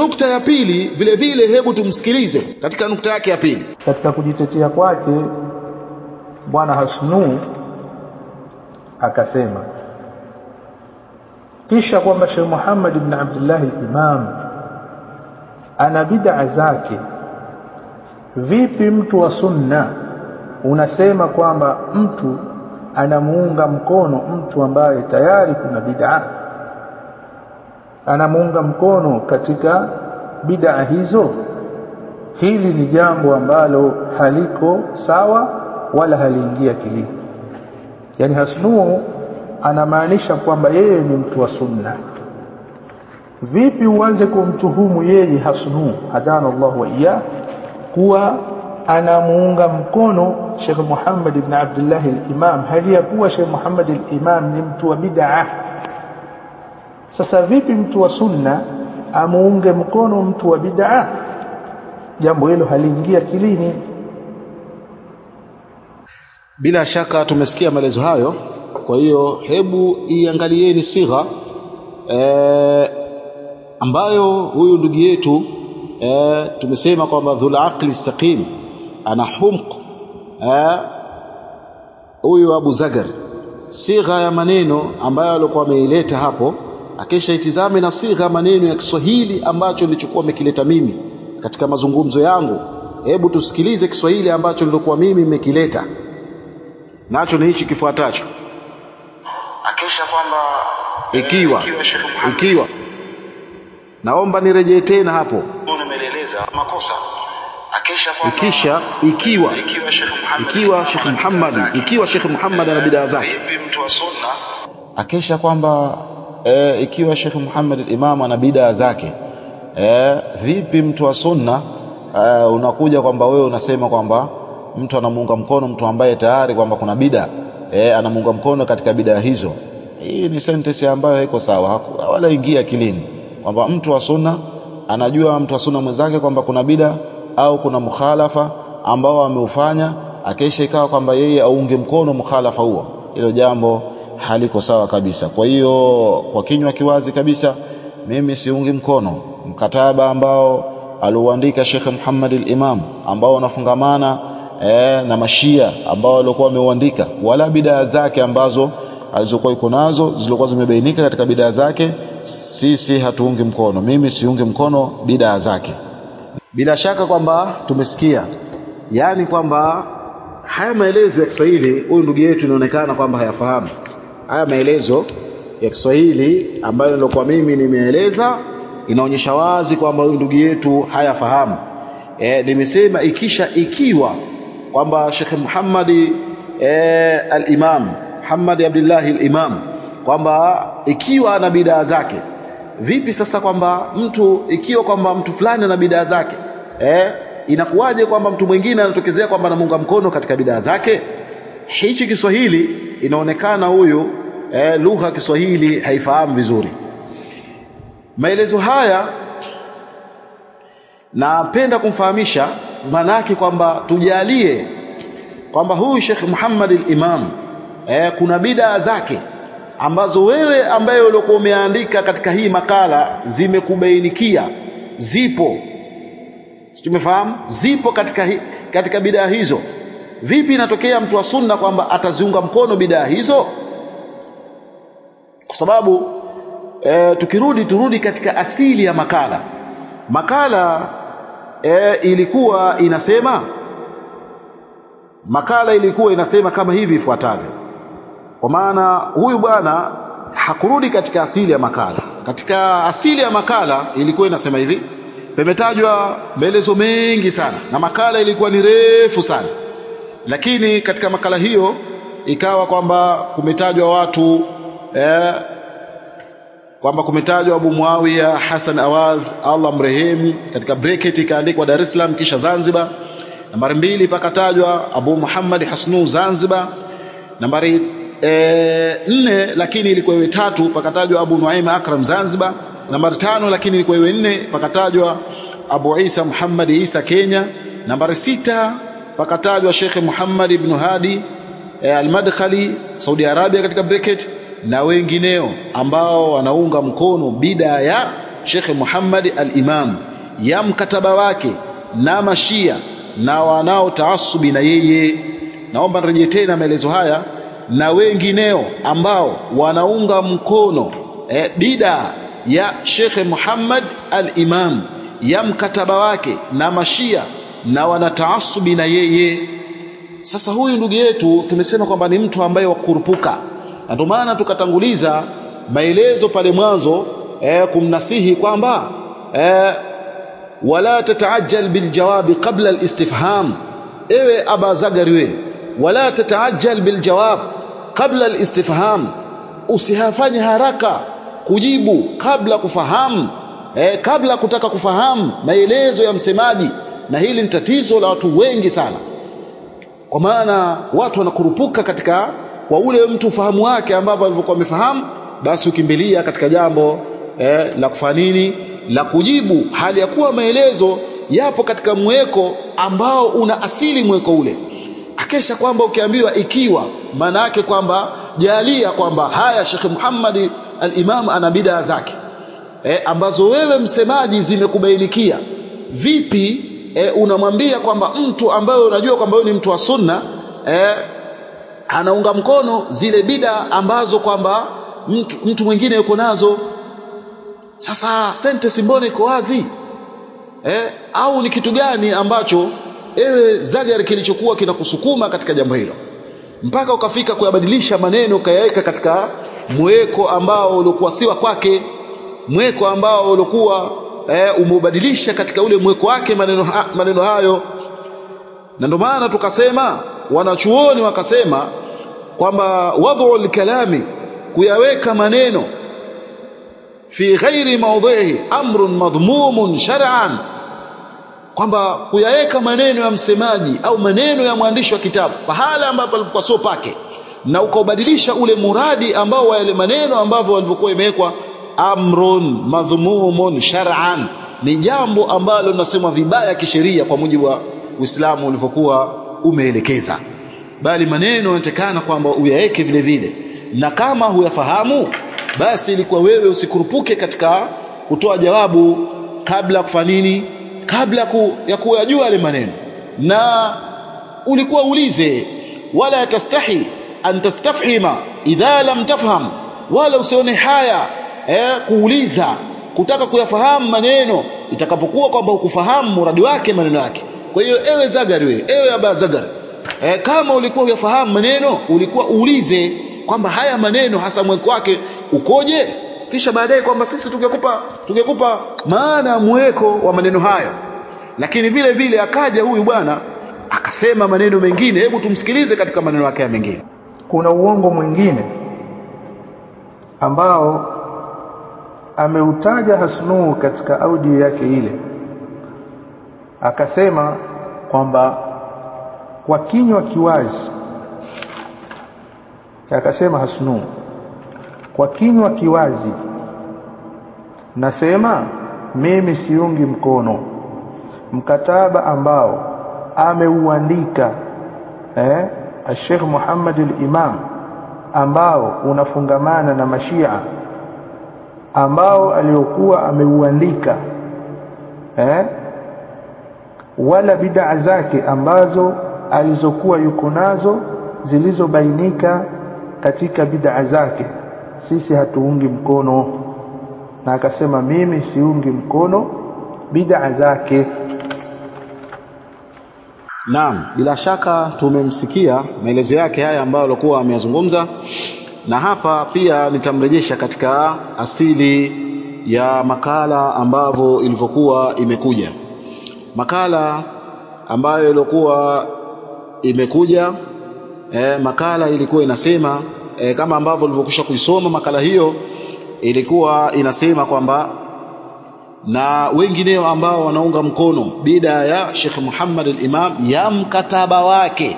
nukta ya pili vile vile hebu tumsikilize katika nukta yake ya pili. Katika kujitetea kwake bwana Hasnu akasema kisha kwamba Sheikh Muhammad ibn Abdullah al-Imam ana bid'a zake vipi mtu wa sunna unasema kwamba mtu anamuunga mkono mtu ambaye tayari kuna bid'a anamuunga mkono katika bid'a hizo. Hili ni jambo ambalo haliko sawa wala haliingia akilini yani hasnuu anamaanisha kwamba yeye ni mtu wa sunna. Vipi uanze kumtuhumu yeye hasnu? Hadana Allah wa iya kuwa anamuunga mkono Sheikh Muhammad ibn Abdullah al-Imam. Hali ya kuwa Sheikh Muhammad al-Imam ni mtu wa bid'ah sasa vipi mtu wa sunna amuunge mkono mtu wa bid'a? jambo hilo haliingia kilini bila shaka tumesikia maelezo hayo. Kwa hiyo hebu iangalieni sigha e, ambayo huyu ndugu yetu e, tumesema kwamba dhul aqli saqim ana humq huyu Abu Zagar. Sigha ya maneno ambayo alikuwa ameileta hapo akesha itizame na sigha maneno ya Kiswahili ambacho nilichokuwa nimekileta mimi katika mazungumzo yangu. Hebu tusikilize Kiswahili ambacho nilikuwa mimi nimekileta nacho ni hichi kifuatacho. Akisha kwamba ikiwa ikiwa naomba nirejee tena hapo. Nimeeleza makosa. Ikisha ikiwa ikiwa Sheikh Muhammad ikiwa Sheikh Muhammad ana bidaa zake. Akesha kwamba e, ikiwa Sheikh Muhammad al-Imam ana bidaa zake e, vipi mtu wa sunna e, unakuja kwamba wewe unasema kwamba mtu anamuunga mkono mtu ambaye tayari kwamba kuna bida? E, anamuunga mkono katika bidaa hizo. Hii ni sentence ambayo haiko sawa. Wala ingia akilini kwamba mtu wa sunna anajua mtu wa sunna mwenzake kwamba kuna bida au kuna mukhalafa ambao ameufanya akesha ikawa kwamba yeye aunge mkono mukhalafa huo. Hilo jambo haliko sawa kabisa. Kwa hiyo kwa kinywa kiwazi kabisa mimi siungi mkono mkataba ambao aliuandika Sheikh Muhammad al-Imam ambao unafungamana eh, na mashia ambao walikuwa wameuandika. Wala bidaa zake ambazo alizokuwa iko nazo zilikuwa zimebainika katika bidaa zake sisi hatuungi mkono. Mimi siungi mkono bidaa zake. Bila shaka kwamba tumesikia yani kwamba haya maelezo ya Kiswahili huyu ndugu yetu inaonekana kwamba hayafahamu haya maelezo ya Kiswahili ambayo ndio kwa mimi nimeeleza inaonyesha wazi kwamba huyu ndugu yetu hayafahamu. E, nimesema ikisha ikiwa kwamba Sheikh Muhammad e, al-Imam Muhammad Abdullah al-Imam kwamba ikiwa ana bidaa zake vipi sasa kwamba mtu ikiwa kwamba mtu fulani ana bidaa zake eh, inakuwaje kwamba mtu mwingine anatokezea kwamba anamunga mkono katika bidaa zake? Hichi Kiswahili inaonekana huyu eh, lugha ya Kiswahili haifahamu vizuri. Maelezo haya napenda kumfahamisha manake kwamba tujalie kwamba huyu Sheikh Muhammad al-Imam eh, kuna bidaa zake ambazo wewe ambaye uliokuwa umeandika katika hii makala zimekubainikia. Zipo. Tumefahamu? Zipo katika hi, katika bidaa hizo. Vipi inatokea mtu wa sunna kwamba ataziunga mkono bidaa hizo kwa sababu e, tukirudi turudi katika asili ya makala. Makala e, ilikuwa inasema makala ilikuwa inasema kama hivi ifuatavyo. Kwa maana huyu bwana hakurudi katika asili ya makala. Katika asili ya makala ilikuwa inasema hivi. Pemetajwa maelezo mengi sana na makala ilikuwa ni refu sana. Lakini katika makala hiyo ikawa kwamba kumetajwa watu eh, kwamba kumetajwa Abu Muawiya Hassan Awadh Allah mrehemu katika bracket ikaandikwa Dar es Salaam kisha Zanzibar. Nambari mbili pakatajwa Abu Muhammad Hasnu Zanzibar. Nambari e, nne lakini ilikuwa iwe tatu pakatajwa Abu Nuaim Akram Zanzibar. Nambari tano lakini ilikuwa iwe nne pakatajwa Abu Isa Muhammad Isa Kenya. Nambari sita pakatajwa Sheikh Muhammad ibn Hadi e, Al-Madkhali Saudi Arabia katika bracket na wengineo ambao wanaunga mkono bida ya Sheikh Muhammad al-Imam ya mkataba wake na mashia na wanao taasubi na yeye. Naomba nirejee tena maelezo haya. Na wengineo ambao wanaunga mkono e, bida ya Sheikh Muhammad al-Imam ya mkataba wake na mashia na wanataasubi na yeye. Sasa huyu ndugu yetu tumesema kwamba ni mtu ambaye wakurupuka na ndio maana tukatanguliza maelezo pale mwanzo eh, kumnasihi kwamba eh, wala tataajjal biljawabi qabla alistifham ewe aba zagari we wala tataajjal biljawab qabla alistifham usihafanye haraka kujibu kabla kufahamu eh, kabla kutaka kufahamu maelezo ya msemaji. Na hili ni tatizo la watu wengi sana. Kwa maana watu wanakurupuka katika kwa ule mtu ufahamu wake ambavyo alivyokuwa amefahamu basi ukimbilia katika jambo eh, la kufanya nini? La kujibu. Hali ya kuwa maelezo yapo katika mweko ambao una asili mweko ule. Akesha kwamba ukiambiwa ikiwa maana yake kwamba jalia kwamba haya Sheikh Muhammad al-Imam ana bidaa zake eh, ambazo wewe msemaji zimekubainikia. Vipi eh, unamwambia kwamba mtu ambaye unajua kwamba wewe ni mtu wa sunna eh, anaunga mkono zile bida ambazo kwamba mtu, mtu mwingine yuko nazo. Sasa sentence mbona iko wazi? Eh, au ni kitu gani ambacho ewe zajar kilichokuwa kinakusukuma katika jambo hilo? Mpaka ukafika kuyabadilisha maneno ukayaweka katika mweko ambao ulikuwa siwa kwake mweko ambao ulikuwa eh, umeubadilisha katika ule mweko wake maneno, ha, maneno hayo. Na ndio maana tukasema wanachuoni wakasema kwamba wadhu alkalami kuyaweka maneno fi ghairi mawdhihi amrun madhmumun shar'an kwamba kuyaweka maneno ya msemaji au maneno ya mwandishi wa kitabu pahala ambapo alikuwa sio pake na ukaubadilisha ule muradi ambao wa yale maneno ambavyo walivyokuwa imewekwa amrun madhmumun shar'an. Ni jambo ambalo linasemwa vibaya kisheria kwa mujibu wa Uislamu ulivyokuwa umeelekeza. Bali maneno yanatakana kwamba uyaeke vile vile. Na kama huyafahamu basi ilikuwa wewe usikurupuke katika kutoa jawabu kabla kufa nini? Kabla ku, ya kuyajua yale maneno. Na ulikuwa ulize wala tastahi an tastafhima idha lam tafham. Wala usione haya eh, kuuliza kutaka kuyafahamu maneno itakapokuwa kwamba ukufahamu muradi wake maneno yake kwa hiyo ewe zagari wewe ewe aba zagari e, kama ulikuwa uyafahamu maneno ulikuwa uulize kwamba haya maneno hasa mweko wake ukoje? Kisha baadaye kwamba sisi tungekupa tungekupa maana mweko wa maneno hayo. Lakini vile vile akaja huyu bwana akasema maneno mengine. Hebu tumsikilize katika maneno yake mengine. Kuna uongo mwingine ambao ameutaja Hasnu katika audio yake ile akasema kwamba kwa kinywa kiwazi. Akasema Hasnu. Kwa kinywa kiwazi. Nasema mimi siungi mkono. Mkataba ambao ameuandika eh Sheikh Muhammad al-Imam ambao unafungamana na mashia ambao aliokuwa ameuandika eh wala bid'a zake ambazo alizokuwa yuko nazo zilizobainika katika bid'a zake. Sisi hatuungi mkono. Na akasema mimi siungi mkono bid'a zake. Naam, bila shaka tumemsikia maelezo yake haya ambayo alikuwa ameyazungumza, na hapa pia nitamrejesha katika asili ya makala ambavyo ilivyokuwa imekuja. Makala ambayo ilikuwa imekuja e, makala ilikuwa inasema e, kama ambavyo ulivyokwisha kuisoma makala hiyo ilikuwa inasema kwamba na wengineo ambao wanaunga mkono bida ya Sheikh Muhammad al-Imam ya mkataba wake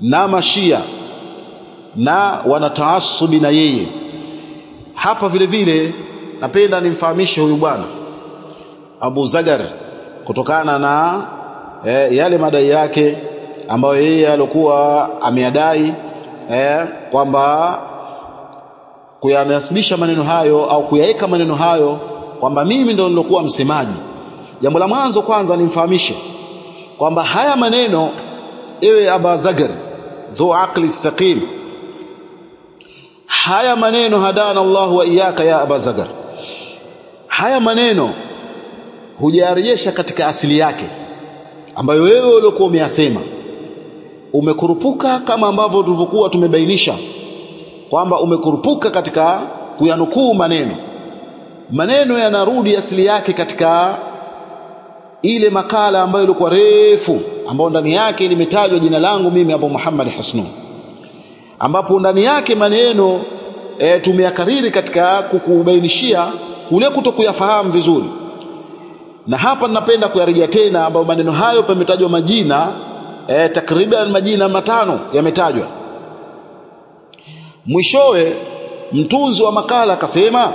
na mashia na wanataasubi na yeye. Hapa vile vile napenda nimfahamishe huyu bwana Abu Zagar kutokana na eh, yale madai yake ambayo yeye alikuwa ameadai eh, kwamba kuyanasibisha maneno hayo au kuyaeka maneno hayo kwamba mimi ndo nilokuwa msemaji. Jambo la mwanzo kwanza nimfahamishe kwamba haya maneno ewe Abu Zagar dhu aqli istaqim haya maneno hadana Allah wa iyaka ya Abu Zagar. Haya maneno hujarejesha katika asili yake ambayo wewe uliokuwa umeyasema umekurupuka kama ambavyo tulivyokuwa tumebainisha kwamba umekurupuka katika kuyanukuu maneno. Maneno yanarudi asili yake katika ile makala ambayo ilikuwa refu ambayo ndani yake limetajwa jina langu mimi Abu Muhammad Hasnu ambapo ndani yake maneno e, tumeyakariri katika kukubainishia kule kutokuyafahamu vizuri na hapa ninapenda kuyarejea tena ambayo maneno hayo pametajwa majina e, takriban majina matano yametajwa. Mwishowe mtunzi wa makala akasema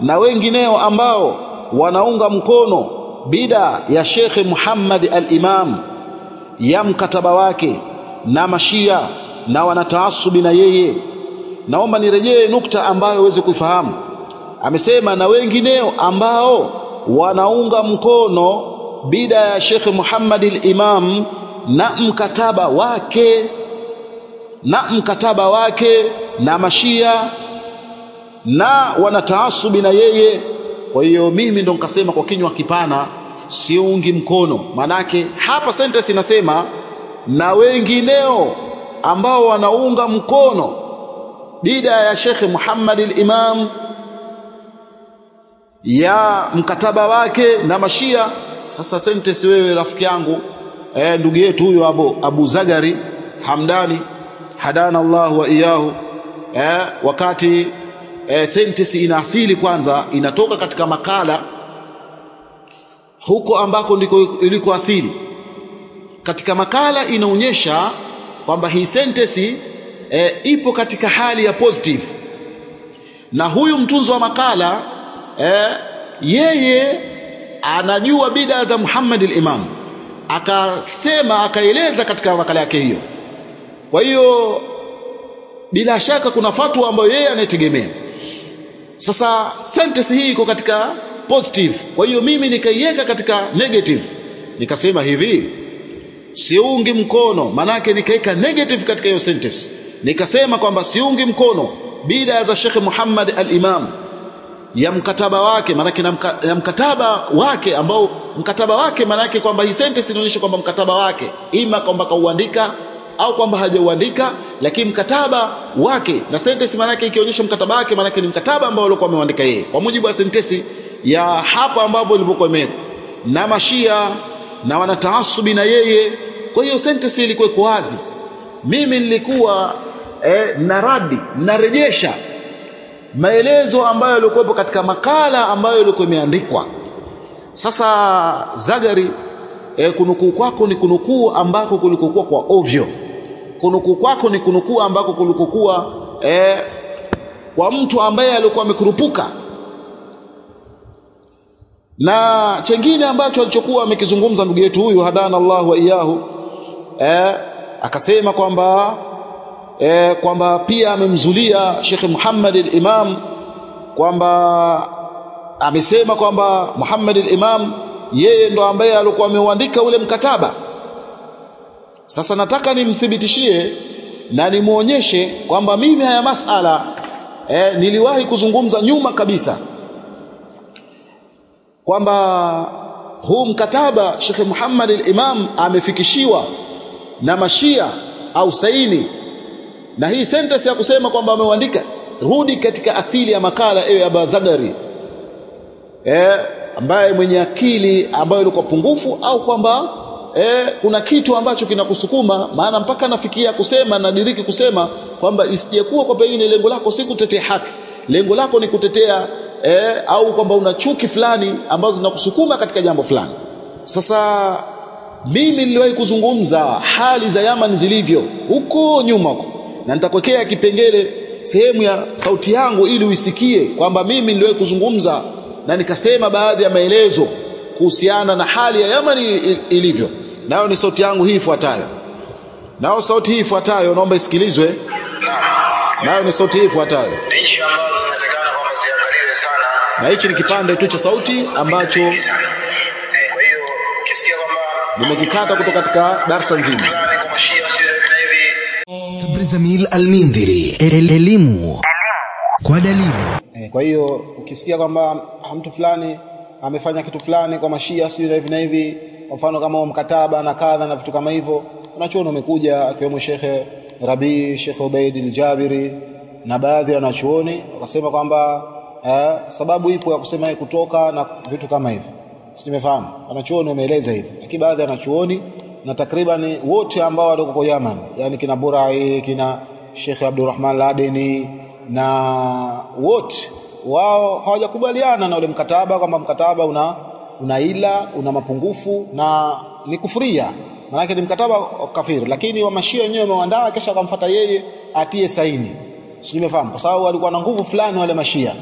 na wengineo ambao wanaunga mkono bida ya Shekhe Muhammad al-Imam ya mkataba wake na mashia na wanataasubi na yeye naomba nirejee nukta ambayo uweze kuifahamu. Amesema na wengineo ambao wanaunga mkono bida ya Sheikh Muhammad al-Imam na mkataba wake na mkataba wake na mashia na wanataasubi na yeye. Kwa hiyo mimi ndo nikasema kwa kinywa kipana siungi mkono. Manake hapa sentence inasema na wengineo ambao wanaunga mkono bida ya Sheikh Muhammad al-Imam ya mkataba wake na mashia. Sasa sentence wewe rafiki yangu. Eh, ndugu yetu huyo Abu, Abu Zagari Hamdani. Hadana Allah wa iyahu eh, wakati eh, sentence ina asili kwanza inatoka katika makala huko ambako ndiko iliko asili. Katika makala inaonyesha kwamba hii sentence eh, ipo katika hali ya positive. Na huyu mtunzo wa makala e, yeye anajua bida za Muhammad al-Imam. Akasema akaeleza katika makala yake hiyo. Kwa hiyo bila shaka kuna fatwa ambayo yeye anaitegemea. Sasa sentence hii iko katika positive. Kwa hiyo mimi nikaiweka katika negative. Nikasema hivi siungi mkono. Manake nikaweka negative katika hiyo sentence. Nikasema kwamba siungi mkono bida za Sheikh Muhammad al-Imam ya mkataba wake manake na ya mkataba wake ambao mkataba wake manake kwamba hii sentence inaonyesha kwamba mkataba wake ima kwamba kauandika au kwamba hajauandika lakini mkataba wake na sentence manake ikionyesha mkataba wake maanake ni mkataba ambao alikuwa ameuandika yeye. Kwa mujibu wa sentence ya hapa ambapo ilivyokuwa imewekwa na mashia na wanataasubi na yeye. Kwa hiyo sentence ilikuwa wazi. Mimi nilikuwa eh, naradi narejesha maelezo ambayo yalikuwepo katika makala ambayo ilikuwa imeandikwa. Sasa Zagari e, kunukuu kwako ni kunukuu ambako kulikokuwa kwa ovyo. Kunukuu kwako ni kunukuu ambako kulikokuwa e, kwa mtu ambaye alikuwa amekurupuka. Na chengine ambacho alichokuwa amekizungumza ndugu yetu huyu hadana Allah wa iyahu e, akasema kwamba eh, kwamba pia amemzulia Sheikh Muhammad al-Imam kwamba amesema kwamba Muhammad al-Imam yeye ndo ambaye alikuwa ameuandika ule mkataba. Sasa nataka nimthibitishie na nimuonyeshe kwamba mimi haya masala eh, niliwahi kuzungumza nyuma kabisa kwamba huu mkataba Sheikh Muhammad al-Imam amefikishiwa na mashia au saini na hii sentence ya kusema kwamba ameuandika rudi katika asili ya makala ewe Aba Zagari. Eh, ambaye mwenye akili ambayo ilikuwa pungufu au kwamba eh, kuna kitu ambacho kinakusukuma maana mpaka nafikia kusema na diriki kusema kwamba isijekuwa kwa pengine lengo lako si kutetea haki. Lengo lako ni kutetea eh, au kwamba una chuki fulani ambazo zinakusukuma katika jambo fulani. Sasa mimi niliwahi kuzungumza hali za Yaman zilivyo huko nyuma huko na nitakwekea kipengele sehemu ya sauti yangu ili uisikie kwamba mimi niliwahi kuzungumza na nikasema baadhi ya maelezo kuhusiana na hali ya Yemen ilivyo. Nayo ni sauti yangu hii ifuatayo. Nao sauti hii ifuatayo naomba isikilizwe. Nayo ni sauti hii ifuatayo. Na hichi ni kipande tu cha sauti ambacho kwa hiyo ukisikia kwamba nimekikata kutoka katika darsa nzima Zamil Almindhiri, El- elimu kwa dalili. Eh, kwa hiyo ukisikia kwamba mtu fulani amefanya kitu fulani kwa mashia sijui na hivi na hivi, kwa mfano kama mkataba na kadha na vitu kama hivyo, wanachuoni wamekuja akiwemo Shekhe Rabi, Shekhe Ubaid al-Jabiri na baadhi ya wanachuoni wakasema kwamba eh, sababu ipo ya kusema kutoka na vitu kama hivyo, si nimefahamu. Wanachuoni wameeleza hivyo, lakini baadhi ya wanachuoni na takriban wote ambao walikuwa kwa Yaman, yani kina Burai, kina Sheikh Abdurrahman Ladeni na wote wao hawajakubaliana na ule mkataba kwamba mkataba una una ila una mapungufu na ni kufuria. Maanake ni mkataba kafiri lakini wamashia wenyewe wameandaa kisha wakamfuata yeye atie saini. Sio nimefahamu? Kwa sababu walikuwa na nguvu fulani wale mashia.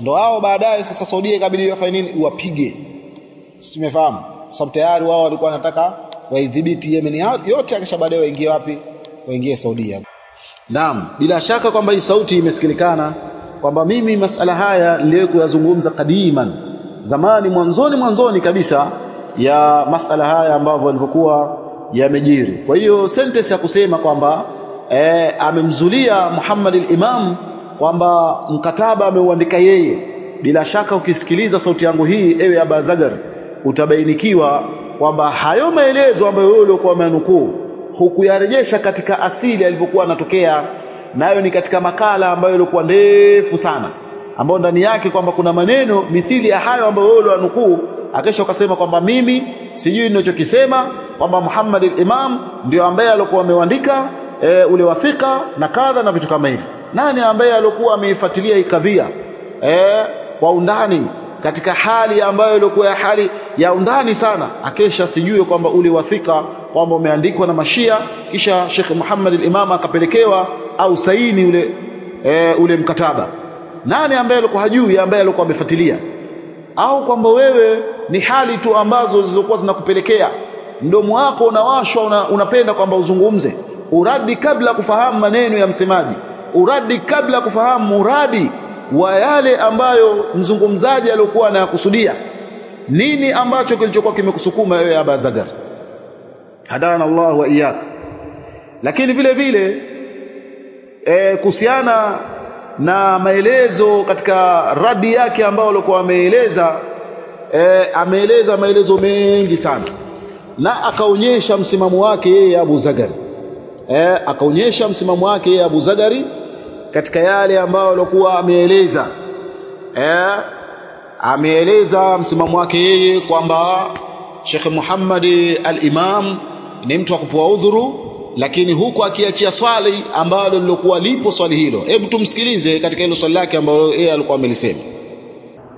Ndo hao baadaye sasa Saudia ikabidi wafanye nini? Wapige. Sio nimefahamu? Kwa sababu tayari wao walikuwa wanataka waidhibiti Yemen. Yote akisha baadaye waingie wapi? Waingie Saudia. Naam, bila shaka kwamba hii sauti imesikilikana kwamba mimi masala haya niliwahi kuyazungumza kadiman zamani mwanzoni mwanzoni kabisa ya masala haya ambavyo yalivyokuwa yamejiri. Kwa hiyo sentence ya kusema kwamba eh, amemzulia Muhammad al-Imam kwamba mkataba ameuandika yeye, bila shaka ukisikiliza sauti yangu hii, ewe Aba Zagar, utabainikiwa kwamba hayo maelezo ambayo wewe uliokuwa umenukuu hukuyarejesha katika asili alivyokuwa anatokea nayo ni katika makala ambayo ilikuwa ndefu sana ambayo ndani yake kwamba kuna maneno mithili ya hayo ambayo wewe ulionukuu akesha ukasema kwamba mimi sijui ninachokisema kwamba Muhammad al-Imam ndio ambaye alikuwa ameandika e, ule wafika na kadha na vitu kama hivi. Nani ambaye alikuwa ameifuatilia ikadhia eh kwa undani katika hali ambayo ilikuwa ya hali ya undani sana. Akesha sijue kwamba ule wathika kwamba umeandikwa na mashia kisha Sheikh Muhammad al-Imam akapelekewa au saini ule e, ule mkataba. Nani ambaye alikuwa hajui ambaye alikuwa amefuatilia? Au kwamba wewe ni hali tu ambazo zilizokuwa zinakupelekea? Mdomo wako unawashwa una, unapenda kwamba uzungumze. Uradi kabla kufahamu maneno ya msemaji. Uradi kabla kufahamu muradi wa yale ambayo mzungumzaji aliyokuwa anayakusudia. Nini ambacho kilichokuwa kimekusukuma wewe Aba Zagar hadana Allah wa iyak lakini vile vile e, kuhusiana na maelezo katika radi yake ambayo alikuwa ameeleza e, ameeleza maelezo mengi sana. Na akaonyesha msimamo wake yeye Abu Zagari e, akaonyesha msimamo wake yeye Abu Zagari katika yale ambayo alikuwa ameeleza. Eh? Ameeleza msimamo wake yeye kwamba Sheikh Muhammad al-Imam ni mtu wa kupoa udhuru lakini huku akiachia swali ambalo lilokuwa lipo swali hilo. Hebu tumsikilize katika hilo swali lake ambalo yeye alikuwa amelisema.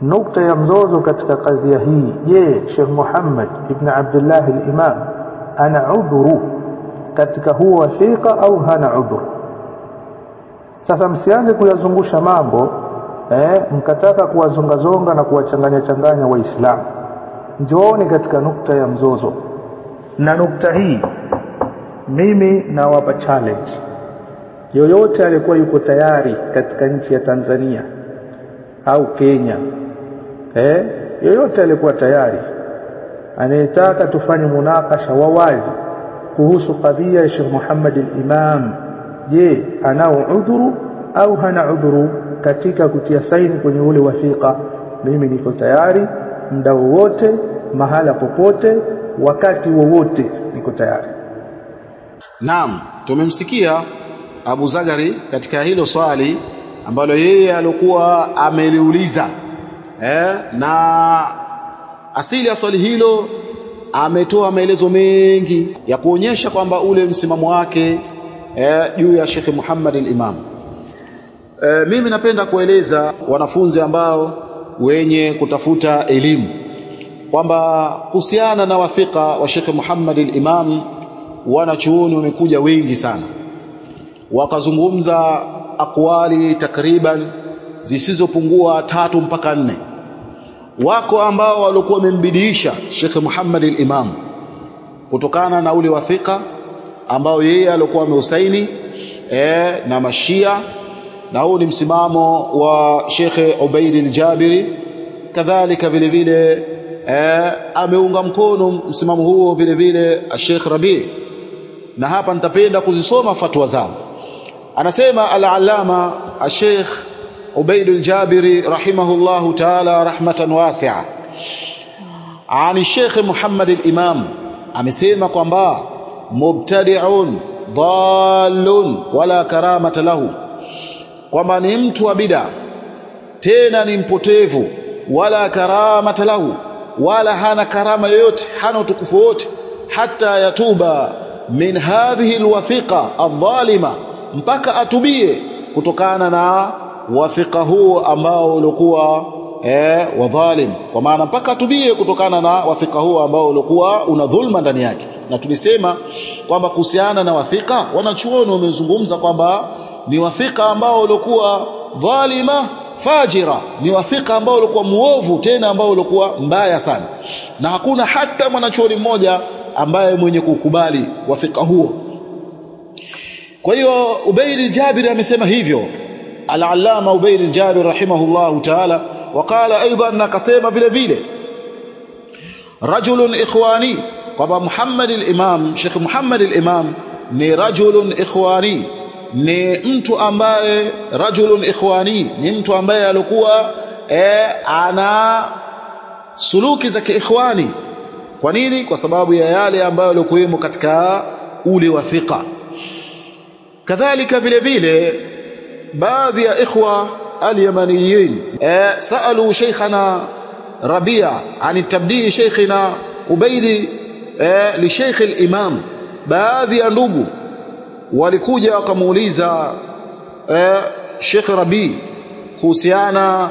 Nukta ya mzozo katika kadhia hii. Je Sheikh Muhammad ibn Abdullah al-Imam ana udhuru katika huwa shika au hana udhuru sasa msianze kuyazungusha mambo eh, mkataka kuwazongazonga na kuwachanganya changanya waislamu. Njooni katika nukta ya mzozo. Na nukta hii mimi nawapa challenge. Yoyote aliyekuwa yuko tayari katika nchi ya Tanzania au Kenya eh, yoyote aliyekuwa tayari anayetaka tufanye munakasha wa wazi kuhusu kadhia ya Sheikh Muhammad al-Imam je anao udhuru au hana udhuru katika kutia saini kwenye ule wasiqa? Mimi niko tayari muda wowote mahala popote wakati wowote niko tayari. Naam, tumemsikia Abu Zagari katika hilo swali ambalo yeye alikuwa ameliuliza eh, na asili ya swali hilo ametoa maelezo mengi ya kuonyesha kwamba ule msimamo wake eh, juu ya Sheikh Muhammad al-Imam. Eh, mimi napenda kueleza wanafunzi ambao wenye kutafuta elimu kwamba kuhusiana na wathika wa Sheikh Muhammad al-Imam wanachuoni wamekuja wengi sana wakazungumza akwali takriban zisizopungua tatu mpaka nne wako ambao walikuwa wamembidiisha Sheikh Muhammad al-Imam kutokana na ule wathika ambao yeye alikuwa ameusaini e, na mashia. Na huu ni msimamo wa Shekhe ubaid al-Jabiri. Kadhalika vile vile e, ameunga mkono msimamo huo vile vile Sheikh Rabi. Na hapa nitapenda kuzisoma fatwa zao. Anasema al-allama Sheikh Ubaid al-Jabiri rahimahullahu ta'ala rahmatan wasi'a. Ani Sheikh Muhammad al-Imam amesema kwamba mubtadi'un dallun wala karamata lahu. Kwamba ni mtu wa bid'a tena ni mpotevu wala karamata lahu wala hana karama yoyote hana utukufu wote hata yatuba min hadhihi alwathiqa adh-dhalima mpaka atubie kutokana na wathiqa huu ambao ulikuwa eh, wadhalim kwa maana mpaka atubie kutokana na wathika huo ambao ulikuwa una dhulma ndani yake. Na tulisema kwamba kuhusiana na wathika wanachuoni wamezungumza kwamba ni wathika ambao ulikuwa dhalima fajira. Ni wathika ambao ulikuwa muovu tena ambao ulikuwa mbaya sana. Na hakuna hata mwanachuoni mmoja ambaye mwenye kukubali wathika huo. Kwa hiyo Ubayd al-Jabir amesema hivyo. al-Allama Ubayd al-Jabir rahimahullahu ta'ala wakala aidan akasema vile vile rajulun ikhwani kwamba Muhammad al-Imam Sheikh Muhammad al-Imam ni rajulun ikhwani ni mtu ambaye rajulun ikhwani ni mtu ambaye alikuwa e, ana suluki za kiikhwani. Kwa nini? Kwa sababu ya yale ambayo yalikuwemo katika ule wathiqa kadhalika vile vile baadhi ya ikhwa اليمنيين سألوا شيخنا ربيع عن التبديع شيخنا أبيد لشيخ الإمام baadhi ya ndugu walikuja wakamuuliza eh, Sheikh Rabi kuhusiana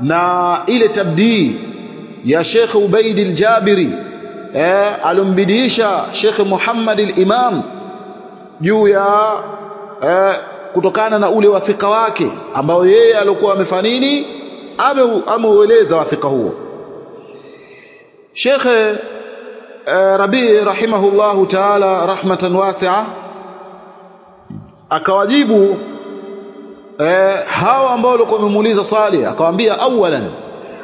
na ile tabdii ya Sheikh Ubaid al-Jabiri eh, alombidiisha Sheikh Muhammad al-Imam juu ya eh, kutokana na ule wathika wake ambao yeye alikuwa amefanya nini? Ameueleza wathika huo. Sheikh uh, Rabi rahimahullahu ta'ala rahmatan wasi'a akawajibu uh, hawa ambao walikuwa wamemuuliza swali akawaambia awalan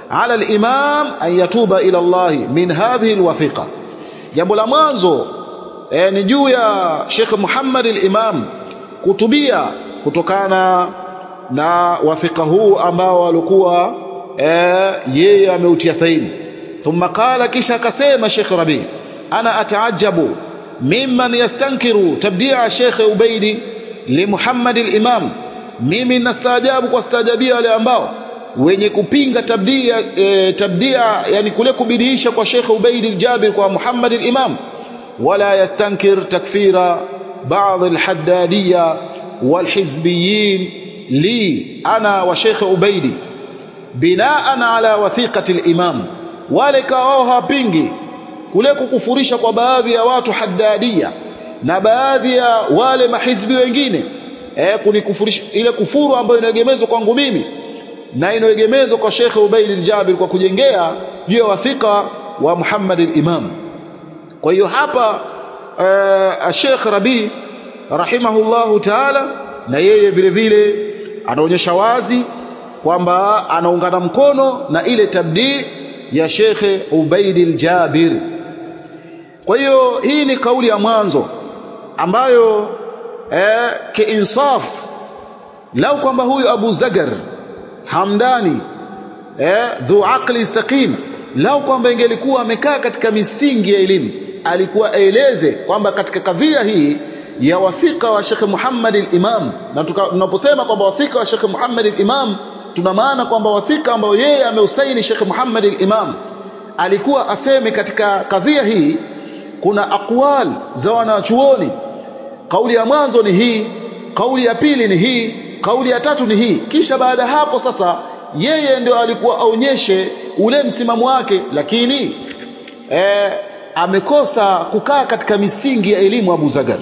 ala al-imam an yatuba ila Allah min hadhihi al-wathiqa. Jambo la mwanzo eh, ni juu ya Sheikh Muhammad al-Imam kutubia kutokana na wafika huu ambao walikuwa e, yeye ameutia saini. Thumma qala kisha akasema Sheikh Rabi ana ataajabu mimman yastankiru tabdia Sheikh Ubaidi li Muhammad al-Imam. Mimi nastaajabu kwa staajabia wale ambao wenye kupinga tabdia e, tabdia yani kule kubidiisha kwa Sheikh Ubaidi al-Jabir kwa Muhammad al-Imam. Wala yastankir takfira بعض الحدادية والحزبيين لي أنا وشيخ أبيدي بناء على وثيقة الإمام ولك وها بينجي kule kukufurisha kwa baadhi ya watu haddadia na baadhi ya wale mahizbi wengine eh kunikufurisha ile kufuru ambayo inaegemezwa kwangu mimi na inaegemezwa kwa Sheikh Ubaid al-Jabir kwa kujengea juu ya wathika wa Muhammad al-Imam kwa hiyo hapa uh, Sheikh Rabi rahimahullahu ta'ala na yeye vile vile anaonyesha wazi kwamba anaungana mkono na ile tabdi ya Sheikh Ubaid al-Jabir kwa hiyo hii ni kauli ya mwanzo ambayo eh, kiinsaf lau kwamba huyu Abu Zagar Hamdani eh, dhu aqli saqim lau kwamba ingelikuwa amekaa katika misingi ya elimu alikuwa aeleze kwamba katika kadhia hii ya wathika wa Sheikh Muhammad al-Imam na tunaposema kwamba wathika wa Sheikh Muhammad al-Imam tuna maana kwamba wathika ambao yeye ameusaini Sheikh Muhammad al-Imam alikuwa aseme katika kadhia hii kuna aqwal za wanachuoni. Kauli ya mwanzo ni hii kauli ya pili ni hii kauli ya tatu ni hii. Kisha baada hapo sasa yeye ndio alikuwa aonyeshe ule msimamo wake. Lakini eh, amekosa kukaa katika misingi ya elimu Abu Zagar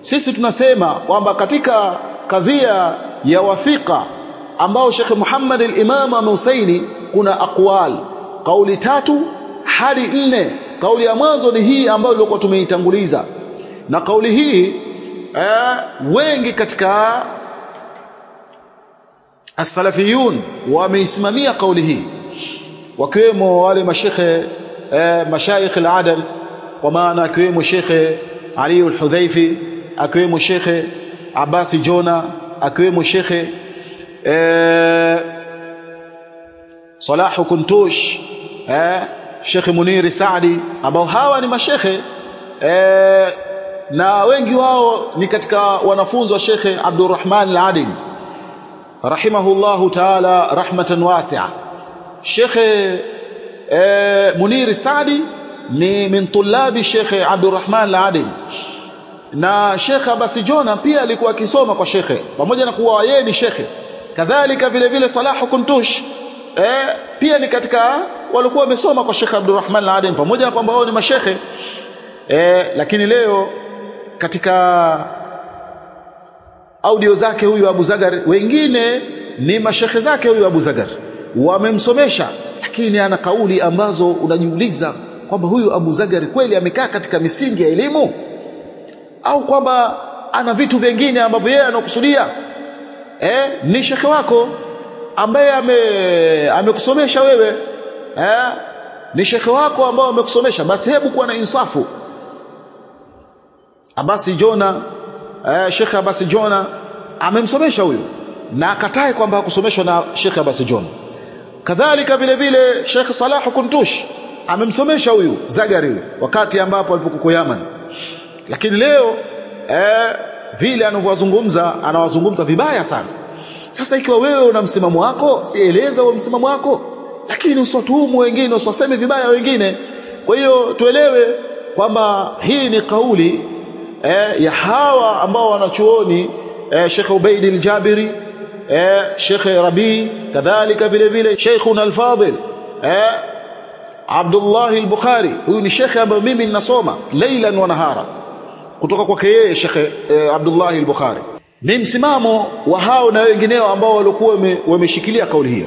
sisi tunasema kwamba katika kadhia ya wathika ambao Sheikh Muhammad al-Imam ameusaini kuna aqwal kauli tatu hadi nne. Kauli ya mwanzo ni hii ambayo ilikuwa tumeitanguliza. Na kauli hii eh, wengi katika as-salafiyun wameisimamia kauli hii wakiwemo wale mashekhe eh, mashaikh al-adal kwa maana akiwemo shekhe Ali al-Hudhaifi akiwemo shekhe Abasi Jona akiwemo shekhe eh, Salahu Kuntush eh, Shekhe Muniri Saadi ambao hawa ni mashekhe eh, na wengi wao ni katika wanafunzi wa Shekhe Abdurrahman Al-Adil rahimahullahu ta'ala rahmatan wasi'a Shekhe eh, Muniri Saadi ni min tulabi Shekhe Abdurrahman Al-Adil na Shekhe Abasi Jona pia alikuwa akisoma kwa shekhe pamoja na kuwa yeye ni shekhe kadhalika vile vile Salahu Kuntush eh, pia ni katika walikuwa wamesoma kwa Sheikh Abdurrahman Al-Aden pamoja na kwamba wao ni mashekhe eh, lakini leo katika audio zake huyu Abu Zagar wengine ni mashekhe zake huyu Abu Zagar. Wamemsomesha lakini ana kauli ambazo unajiuliza kwamba huyu Abu Zagari kweli amekaa katika misingi ya elimu? Au kwamba ana vitu vingine ambavyo yeye anakusudia? Eh, ni shekhe wako ambaye ame amekusomesha wewe. Eh, ni shekhe wako ambao amekusomesha. Basi hebu kuwa na insafu. Abasi Jona eh, Sheikh Abasi Jona amemsomesha huyu na akatae kwamba akusomeshwa na shekhe Abasi Jona kadhalika vile vile Sheikh Salah Kuntush amemsomesha huyu Zagari huyu wakati ambapo alipokuwa Yaman. Lakini leo eh, vile anavyozungumza anawazungumza vibaya sana. Sasa ikiwa wewe una msimamo wako sieleza huo msimamo wako. Lakini usiwatuhumu wengine usiwaseme vibaya wengine. Kwa hiyo tuelewe kwamba hii ni kauli eh, ya hawa ambao wanachuoni eh, Sheikh Ubaid al-Jabiri eh, Sheikh Rabi kadhalika vile vile Sheikhuna al-Fadil eh, Abdullah al-Bukhari huyu ni shekhe ambaye mimi ninasoma lailan wa nahara. Kutoka kwake yeye Sheikh eh, Abdullah al-Bukhari. Ni msimamo wa hao na wengineo ambao walikuwa wameshikilia kauli hiyo